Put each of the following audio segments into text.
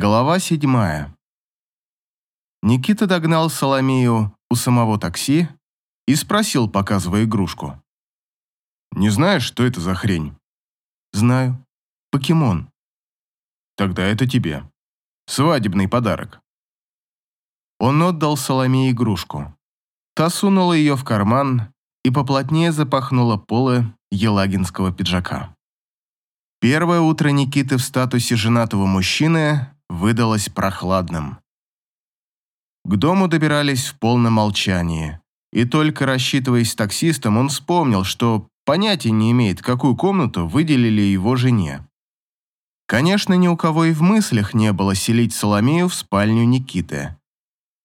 Глава седьмая. Никита догнал Соломею у самого такси и спросил, показывая игрушку. «Не знаешь, что это за хрень?» «Знаю. Покемон». «Тогда это тебе. Свадебный подарок». Он отдал Соломее игрушку. Та сунула ее в карман и поплотнее запахнула полы елагинского пиджака. Первое утро Никиты в статусе женатого мужчины выдалось прохладным. К дому добирались в полном молчании, и только рассчитываясь с таксистом, он вспомнил, что понятия не имеет, какую комнату выделили его жене. Конечно, ни у кого и в мыслях не было селить Соломею в спальню Никиты.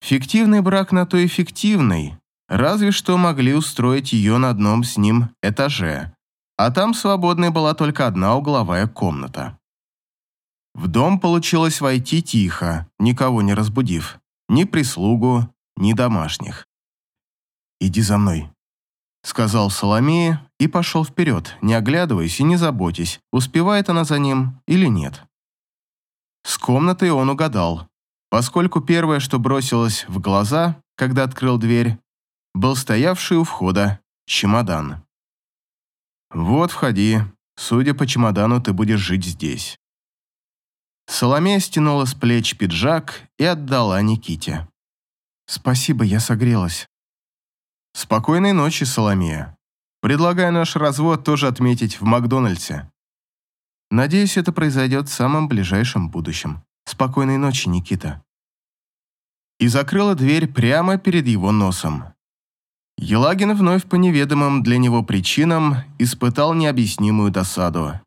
Фиктивный брак на то и фиктивный, разве что могли устроить ее на одном с ним этаже, а там свободной была только одна угловая комната. В дом получилось войти тихо, никого не разбудив. Ни прислугу, ни домашних. «Иди за мной», — сказал Соломея и пошел вперед, не оглядываясь и не заботясь, успевает она за ним или нет. С комнатой он угадал, поскольку первое, что бросилось в глаза, когда открыл дверь, был стоявший у входа чемодан. «Вот, входи. Судя по чемодану, ты будешь жить здесь». Соломея стянула с плеч пиджак и отдала Никите. «Спасибо, я согрелась». «Спокойной ночи, Соломея. Предлагаю наш развод тоже отметить в Макдональдсе». «Надеюсь, это произойдет в самом ближайшем будущем. Спокойной ночи, Никита». И закрыла дверь прямо перед его носом. Елагин вновь по неведомым для него причинам испытал необъяснимую досаду.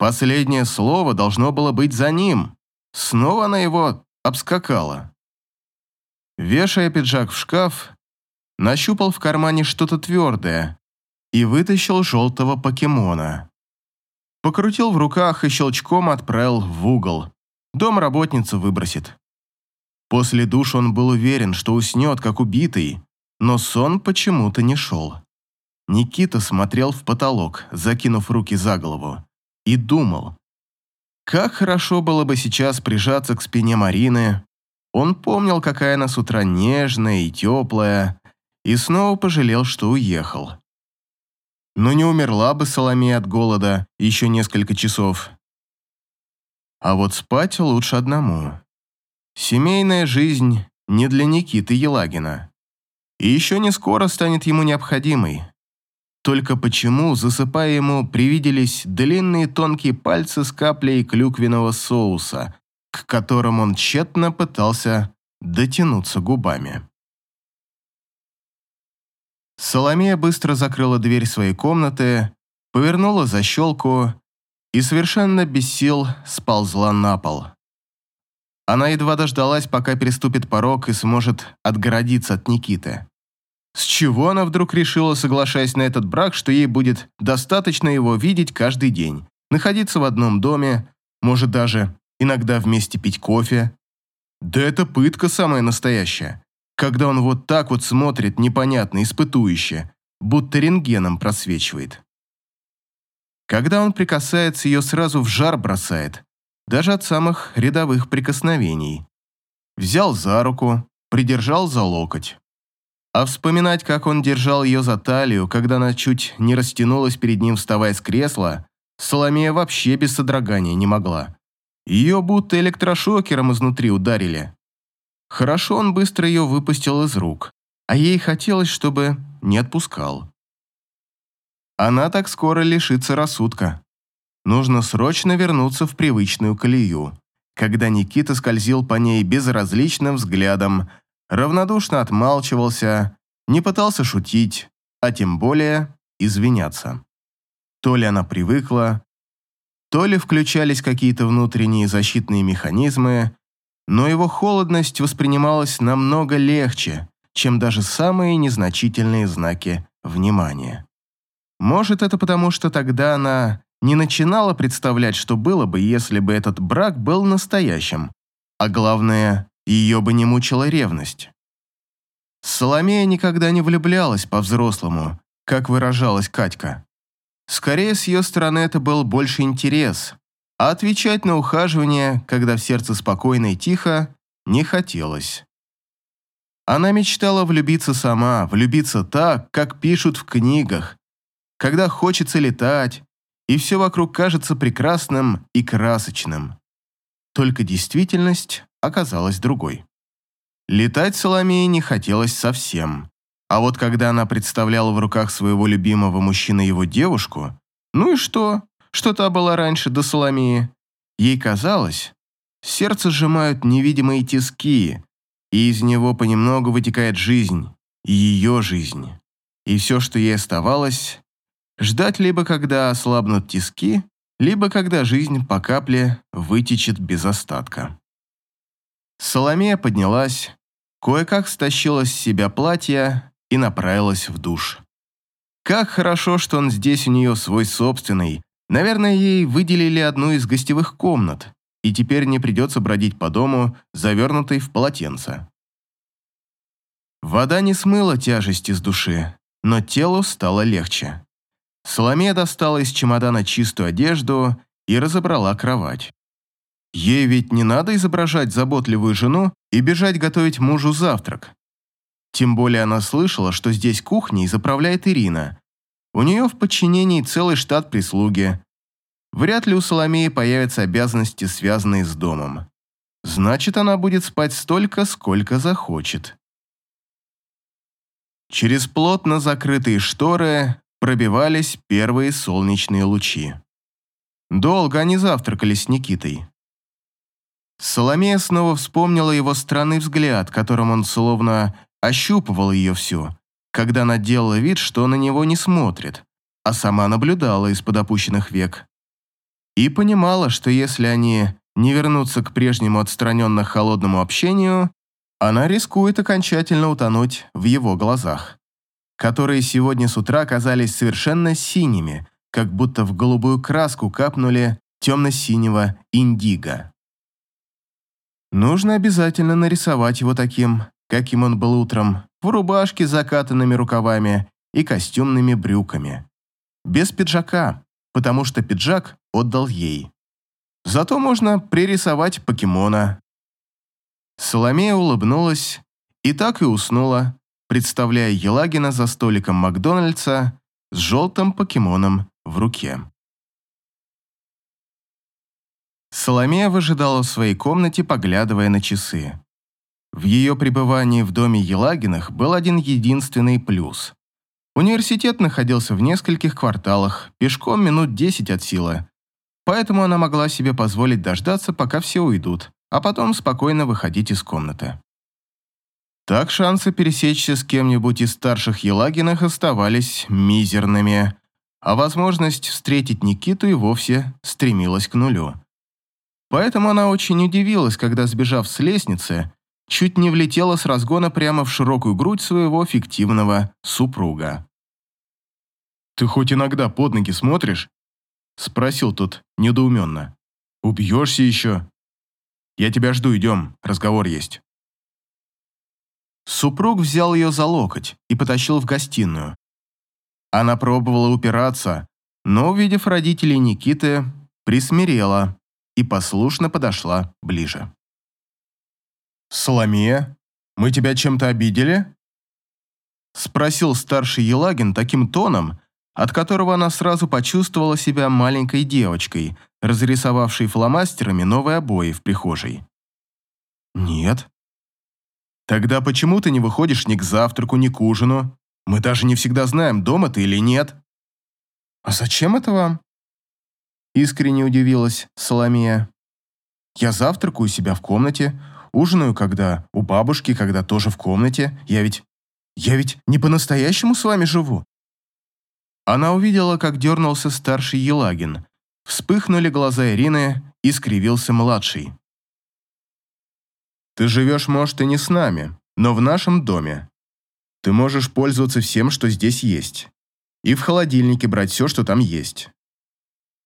Последнее слово должно было быть за ним. Снова она его обскакала. Вешая пиджак в шкаф, нащупал в кармане что-то твердое и вытащил желтого покемона. Покрутил в руках и щелчком отправил в угол. Дом работницу выбросит. После душа он был уверен, что уснет, как убитый, но сон почему-то не шел. Никита смотрел в потолок, закинув руки за голову и думал, как хорошо было бы сейчас прижаться к спине Марины. Он помнил, какая она с утра нежная и теплая, и снова пожалел, что уехал. Но не умерла бы Соломея от голода еще несколько часов. А вот спать лучше одному. Семейная жизнь не для Никиты Елагина. И еще не скоро станет ему необходимой. Только почему, засыпая ему, привиделись длинные тонкие пальцы с каплей клюквенного соуса, к которым он тщетно пытался дотянуться губами. Соломея быстро закрыла дверь своей комнаты, повернула защелку и совершенно без сил сползла на пол. Она едва дождалась, пока переступит порог и сможет отгородиться от Никиты. С чего она вдруг решила, соглашаясь на этот брак, что ей будет достаточно его видеть каждый день, находиться в одном доме, может даже иногда вместе пить кофе? Да это пытка самая настоящая, когда он вот так вот смотрит непонятно, испытующе, будто рентгеном просвечивает. Когда он прикасается, ее сразу в жар бросает, даже от самых рядовых прикосновений. Взял за руку, придержал за локоть. А вспоминать, как он держал ее за талию, когда она чуть не растянулась перед ним, вставая с кресла, Соломея вообще без содрогания не могла. Ее будто электрошокером изнутри ударили. Хорошо он быстро ее выпустил из рук, а ей хотелось, чтобы не отпускал. Она так скоро лишится рассудка. Нужно срочно вернуться в привычную колею. Когда Никита скользил по ней безразличным взглядом, равнодушно отмалчивался, не пытался шутить, а тем более извиняться. То ли она привыкла, то ли включались какие-то внутренние защитные механизмы, но его холодность воспринималась намного легче, чем даже самые незначительные знаки внимания. Может, это потому, что тогда она не начинала представлять, что было бы, если бы этот брак был настоящим, а главное, ее бы не мучила ревность. Соломея никогда не влюблялась по-взрослому, как выражалась Катька. Скорее, с ее стороны это был больше интерес, а отвечать на ухаживание, когда в сердце спокойно и тихо, не хотелось. Она мечтала влюбиться сама, влюбиться так, как пишут в книгах, когда хочется летать, и все вокруг кажется прекрасным и красочным. Только действительность оказалась другой. Летать Соломее не хотелось совсем. А вот когда она представляла в руках своего любимого мужчины его девушку, ну и что, что та была раньше до Соломеи, ей казалось, сердце сжимают невидимые тиски, и из него понемногу вытекает жизнь, ее жизнь. И все, что ей оставалось, ждать либо когда ослабнут тиски, либо когда жизнь по капле вытечет без остатка. Соломея поднялась, кое-как стащила с себя платье и направилась в душ. Как хорошо, что он здесь у нее свой собственный. Наверное, ей выделили одну из гостевых комнат, и теперь не придется бродить по дому, завернутой в полотенце. Вода не смыла тяжести с души, но телу стало легче. Соломея достала из чемодана чистую одежду и разобрала кровать. Ей ведь не надо изображать заботливую жену и бежать готовить мужу завтрак. Тем более она слышала, что здесь кухней заправляет Ирина. У нее в подчинении целый штат прислуги. Вряд ли у Соломеи появятся обязанности, связанные с домом. Значит, она будет спать столько, сколько захочет. Через плотно закрытые шторы пробивались первые солнечные лучи. Долго они завтракали с Никитой. Соломея снова вспомнила его странный взгляд, которым он словно ощупывал ее всю, когда она делала вид, что на него не смотрит, а сама наблюдала из-под опущенных век. И понимала, что если они не вернутся к прежнему отстраненно-холодному общению, она рискует окончательно утонуть в его глазах, которые сегодня с утра казались совершенно синими, как будто в голубую краску капнули темно-синего индиго. Нужно обязательно нарисовать его таким, каким он был утром, в рубашке с закатанными рукавами и костюмными брюками. Без пиджака, потому что пиджак отдал ей. Зато можно пририсовать покемона. Соломея улыбнулась и так и уснула, представляя Елагина за столиком Макдональдса с желтым покемоном в руке. Соломея выжидала в своей комнате, поглядывая на часы. В ее пребывании в доме Елагинах был один единственный плюс. Университет находился в нескольких кварталах, пешком минут 10 от силы. Поэтому она могла себе позволить дождаться, пока все уйдут, а потом спокойно выходить из комнаты. Так шансы пересечься с кем-нибудь из старших Елагинах оставались мизерными, а возможность встретить Никиту и вовсе стремилась к нулю. Поэтому она очень удивилась, когда, сбежав с лестницы, чуть не влетела с разгона прямо в широкую грудь своего фиктивного супруга. «Ты хоть иногда под ноги смотришь?» — спросил тот недоуменно. «Убьешься еще?» «Я тебя жду, идем, разговор есть». Супруг взял ее за локоть и потащил в гостиную. Она пробовала упираться, но, увидев родителей Никиты, присмирела и послушно подошла ближе. «Соломея, мы тебя чем-то обидели?» Спросил старший Елагин таким тоном, от которого она сразу почувствовала себя маленькой девочкой, разрисовавшей фломастерами новые обои в прихожей. «Нет». «Тогда почему ты не выходишь ни к завтраку, ни к ужину? Мы даже не всегда знаем, дома ты или нет». «А зачем это вам?» Искренне удивилась Соломея. «Я завтракаю у себя в комнате, ужинаю, когда у бабушки, когда тоже в комнате. Я ведь... Я ведь не по-настоящему с вами живу». Она увидела, как дернулся старший Елагин. Вспыхнули глаза Ирины и скривился младший. «Ты живешь, может, и не с нами, но в нашем доме. Ты можешь пользоваться всем, что здесь есть. И в холодильнике брать все, что там есть.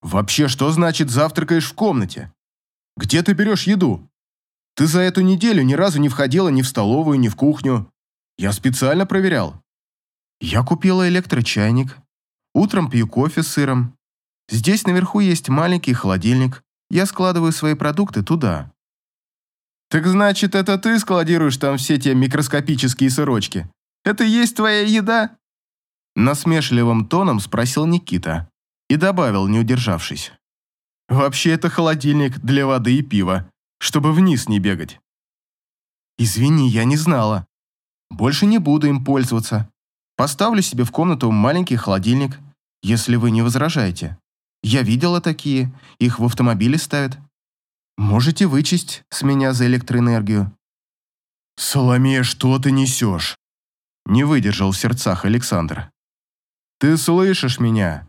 Вообще, что значит завтракаешь в комнате? Где ты берешь еду? Ты за эту неделю ни разу не входила ни в столовую, ни в кухню. Я специально проверял. Я купила электрочайник. Утром пью кофе с сыром. Здесь наверху есть маленький холодильник. Я складываю свои продукты туда. Так значит, это ты складируешь там все те микроскопические сырочки? Это и есть твоя еда? Насмешливым тоном спросил Никита и добавил, не удержавшись. Вообще это холодильник для воды и пива, чтобы вниз не бегать. Извини, я не знала. Больше не буду им пользоваться. Поставлю себе в комнату маленький холодильник, если вы не возражаете. Я видела такие, их в автомобиле ставят. Можете вычесть с меня за электроэнергию». «Соломея, что ты несешь?» Не выдержал в сердцах Александр. «Ты слышишь меня?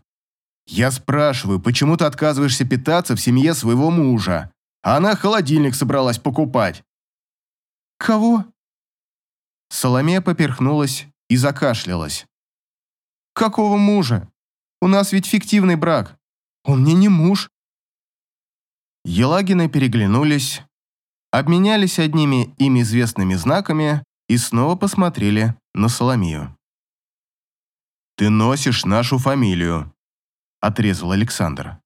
Я спрашиваю, почему ты отказываешься питаться в семье своего мужа, а она холодильник собралась покупать?» «Кого?» Соломея поперхнулась и закашлялась. «Какого мужа? У нас ведь фиктивный брак. Он мне не муж». Елагины переглянулись, обменялись одними им известными знаками и снова посмотрели на Соломию. «Ты носишь нашу фамилию», – отрезал Александр.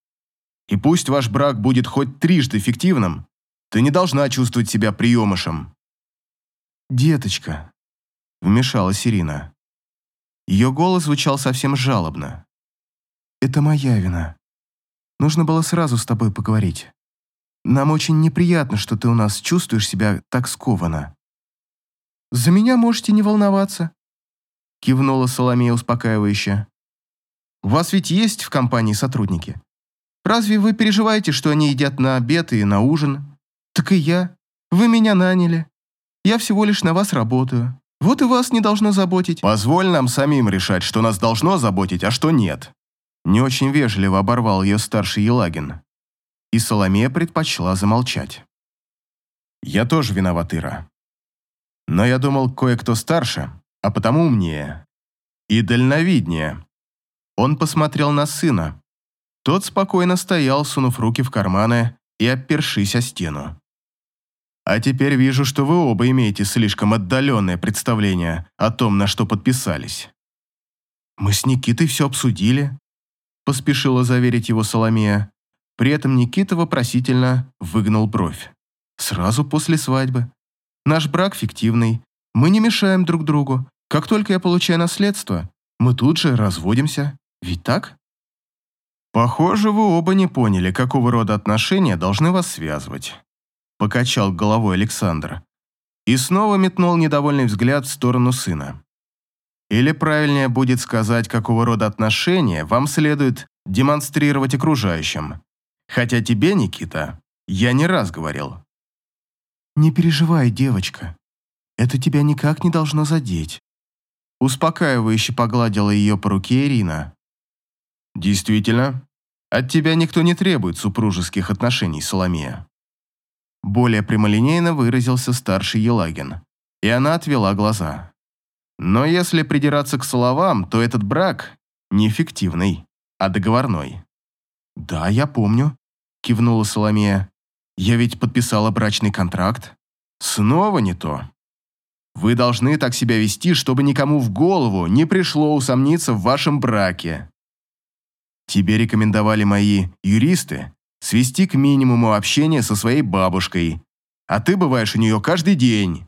«И пусть ваш брак будет хоть трижды фиктивным, ты не должна чувствовать себя приемышем». «Деточка», – вмешалась Ирина. Ее голос звучал совсем жалобно. «Это моя вина. Нужно было сразу с тобой поговорить. Нам очень неприятно, что ты у нас чувствуешь себя так скованно». «За меня можете не волноваться», – кивнула Соломея успокаивающе. «У вас ведь есть в компании сотрудники? Разве вы переживаете, что они едят на обед и на ужин? Так и я. Вы меня наняли. Я всего лишь на вас работаю. Вот и вас не должно заботить». «Позволь нам самим решать, что нас должно заботить, а что нет». Не очень вежливо оборвал ее старший Елагин. И Соломея предпочла замолчать. «Я тоже виноват, Ира. Но я думал, кое-кто старше, а потому умнее. И дальновиднее». Он посмотрел на сына. Тот спокойно стоял, сунув руки в карманы и опершись о стену. А теперь вижу, что вы оба имеете слишком отдаленное представление о том, на что подписались. Мы с Никитой все обсудили, поспешила заверить его Соломея. При этом Никита вопросительно выгнул бровь. Сразу после свадьбы. Наш брак фиктивный. Мы не мешаем друг другу. Как только я получаю наследство, мы тут же разводимся. Ведь так? Похоже, вы оба не поняли, какого рода отношения должны вас связывать покачал головой Александр и снова метнул недовольный взгляд в сторону сына. Или правильнее будет сказать, какого рода отношения вам следует демонстрировать окружающим. Хотя тебе, Никита, я не раз говорил. «Не переживай, девочка. Это тебя никак не должно задеть». Успокаивающе погладила ее по руке Ирина. «Действительно, от тебя никто не требует супружеских отношений, Соломея. Более прямолинейно выразился старший Елагин, и она отвела глаза. Но если придираться к словам, то этот брак не фиктивный, а договорной. «Да, я помню», – кивнула Соломея. «Я ведь подписала брачный контракт». «Снова не то. Вы должны так себя вести, чтобы никому в голову не пришло усомниться в вашем браке. Тебе рекомендовали мои юристы, свести к минимуму общение со своей бабушкой, а ты бываешь у нее каждый день.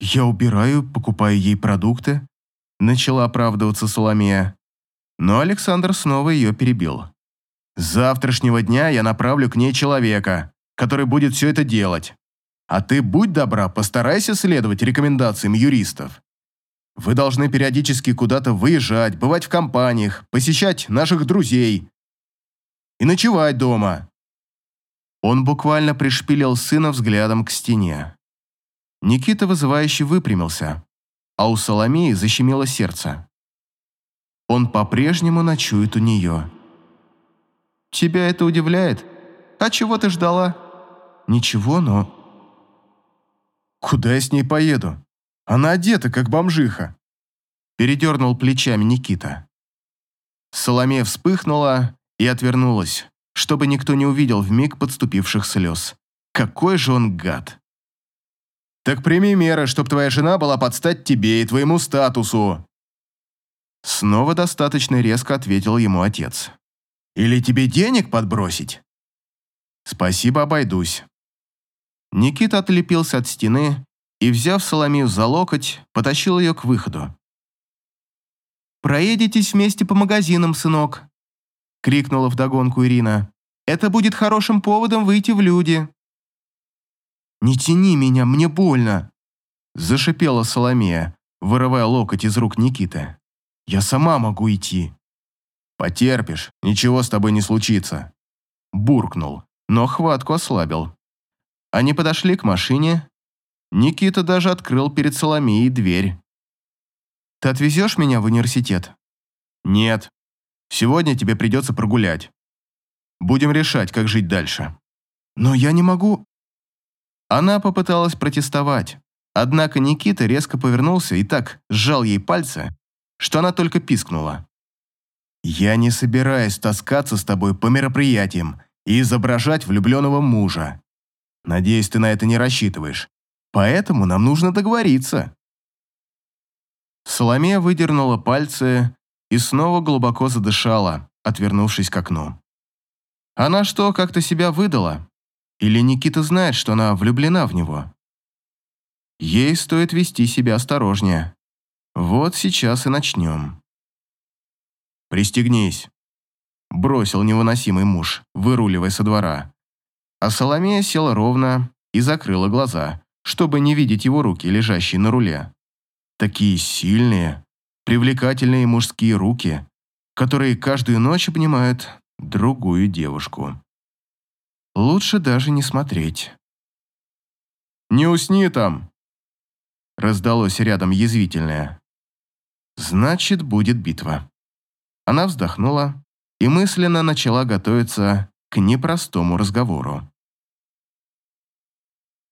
Я убираю, покупаю ей продукты, начала оправдываться Соломея. Но Александр снова ее перебил. С завтрашнего дня я направлю к ней человека, который будет все это делать. А ты, будь добра, постарайся следовать рекомендациям юристов. Вы должны периодически куда-то выезжать, бывать в компаниях, посещать наших друзей и ночевать дома. Он буквально пришпилил сына взглядом к стене. Никита вызывающе выпрямился, а у Соломеи защемило сердце. Он по-прежнему ночует у нее. «Тебя это удивляет? А чего ты ждала?» «Ничего, но...» «Куда я с ней поеду? Она одета, как бомжиха!» Передернул плечами Никита. Соломея вспыхнула и отвернулась, чтобы никто не увидел в миг подступивших слез. Какой же он гад. «Так прими меры, чтоб твоя жена была под стать тебе и твоему статусу!» Снова достаточно резко ответил ему отец. «Или тебе денег подбросить?» Спасибо, обойдусь. Никита отлепился от стены и, взяв Соломею за локоть, потащил ее к выходу. «Проедетесь вместе по магазинам, сынок», — крикнула вдогонку Ирина. «Это будет хорошим поводом выйти в люди». «Не тяни меня, мне больно», — зашипела Соломея, вырывая локоть из рук Никиты. «Я сама могу идти». «Потерпишь, ничего с тобой не случится», — буркнул, но хватку ослабил. Они подошли к машине. Никита даже открыл перед Соломеей дверь. «Ты отвезешь меня в университет?» «Нет. Сегодня тебе придется прогулять. Будем решать, как жить дальше». «Но я не могу...» Она попыталась протестовать, однако Никита резко повернулся и так сжал ей пальцы, что она только пискнула. «Я не собираюсь таскаться с тобой по мероприятиям и изображать влюбленного мужа. Надеюсь, ты на это не рассчитываешь. Поэтому нам нужно договориться». Соломея выдернула пальцы и снова глубоко задышала, отвернувшись к окну. Она что, как-то себя выдала? Или Никита знает, что она влюблена в него? Ей стоит вести себя осторожнее. Вот сейчас и начнем. «Пристегнись», — бросил невыносимый муж, выруливая со двора. А Соломея села ровно и закрыла глаза, чтобы не видеть его руки, лежащие на руле. Такие сильные, привлекательные мужские руки, которые каждую ночь обнимают другую девушку. Лучше даже не смотреть. «Не усни там!» Раздалось рядом язвительное. «Значит, будет битва». Она вздохнула и мысленно начала готовиться к непростому разговору.